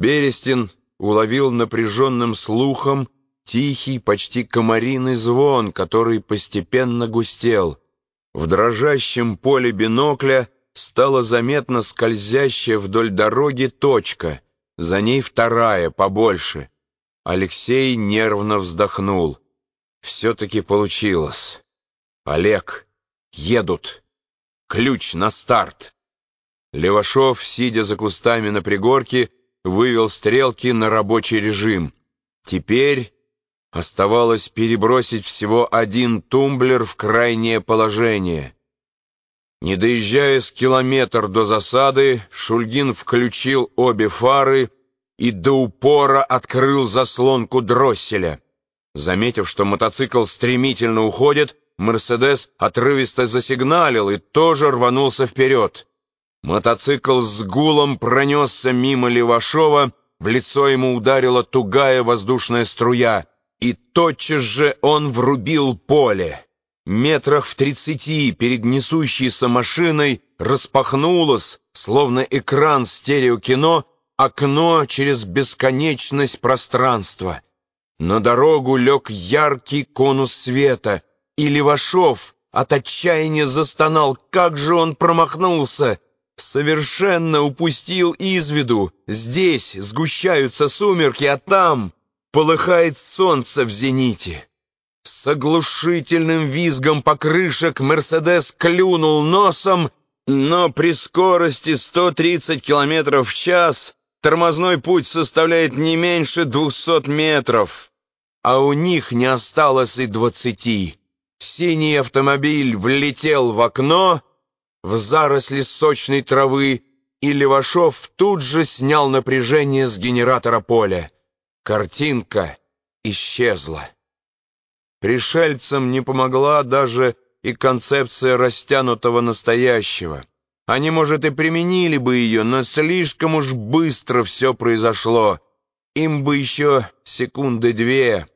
Берестин уловил напряженным слухом тихий, почти комариный звон, который постепенно густел. В дрожащем поле бинокля стала заметна скользящая вдоль дороги точка, за ней вторая, побольше. Алексей нервно вздохнул. Все-таки получилось. Олег, едут. Ключ на старт. Левашов, сидя за кустами на пригорке, вывел стрелки на рабочий режим. Теперь оставалось перебросить всего один тумблер в крайнее положение. Не доезжая с километр до засады, Шульгин включил обе фары и до упора открыл заслонку дросселя. Заметив, что мотоцикл стремительно уходит, Мерседес отрывисто засигналил и тоже рванулся вперед. Мотоцикл с гулом пронесся мимо Левашова, в лицо ему ударила тугая воздушная струя, и тотчас же он врубил поле. Метрах в тридцати перед несущейся машиной распахнулось, словно экран стереокино, окно через бесконечность пространства. На дорогу лег яркий конус света, и Левашов от отчаяния застонал. Как же он промахнулся! Совершенно упустил из виду. Здесь сгущаются сумерки, а там полыхает солнце в зените. С оглушительным визгом покрышек Мерседес клюнул носом, но при скорости 130 км в час тормозной путь составляет не меньше 200 метров, а у них не осталось и двадцати. Синий автомобиль влетел в окно, в заросли сочной травы, и Левашов тут же снял напряжение с генератора поля. Картинка исчезла. Пришельцам не помогла даже и концепция растянутого настоящего. Они, может, и применили бы ее, но слишком уж быстро все произошло. Им бы еще секунды две.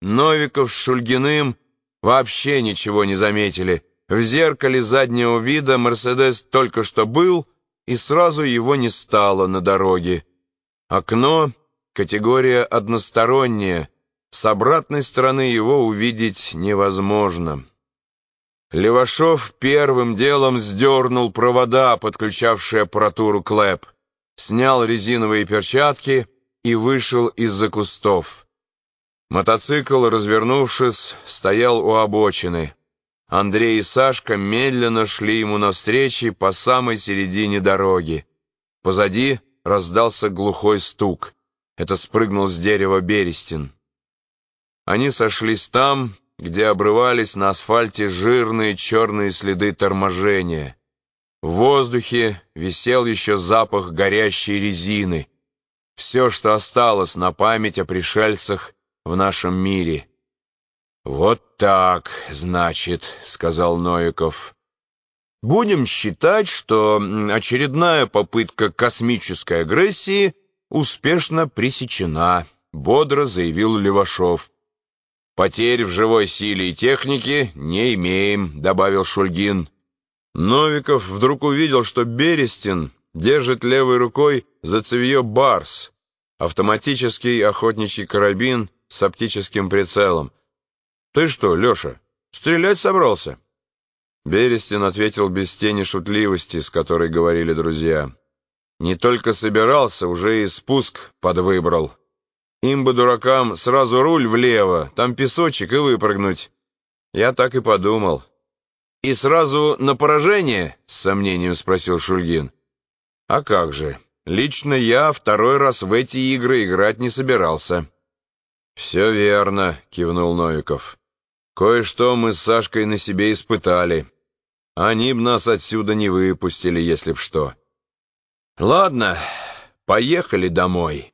Новиков с Шульгиным вообще ничего не заметили. В зеркале заднего вида «Мерседес» только что был, и сразу его не стало на дороге. Окно — категория односторонняя, с обратной стороны его увидеть невозможно. Левашов первым делом сдернул провода, подключавшие аппаратуру КЛЭП, снял резиновые перчатки и вышел из-за кустов. Мотоцикл, развернувшись, стоял у обочины. Андрей и Сашка медленно шли ему навстречу по самой середине дороги. Позади раздался глухой стук. Это спрыгнул с дерева Берестин. Они сошлись там, где обрывались на асфальте жирные черные следы торможения. В воздухе висел еще запах горящей резины. Все, что осталось на память о пришельцах в нашем мире — «Вот так, значит», — сказал Новиков. «Будем считать, что очередная попытка космической агрессии успешно пресечена», — бодро заявил Левашов. «Потерь в живой силе и технике не имеем», — добавил Шульгин. Новиков вдруг увидел, что Берестин держит левой рукой за цевье «Барс», автоматический охотничий карабин с оптическим прицелом. «Ты что, Леша, стрелять собрался?» Берестин ответил без тени шутливости, с которой говорили друзья. «Не только собирался, уже и спуск подвыбрал. Им бы, дуракам, сразу руль влево, там песочек и выпрыгнуть. Я так и подумал». «И сразу на поражение?» — с сомнением спросил Шульгин. «А как же? Лично я второй раз в эти игры играть не собирался». «Все верно», — кивнул Новиков. Кое-что мы с Сашкой на себе испытали. Они б нас отсюда не выпустили, если б что. Ладно, поехали домой.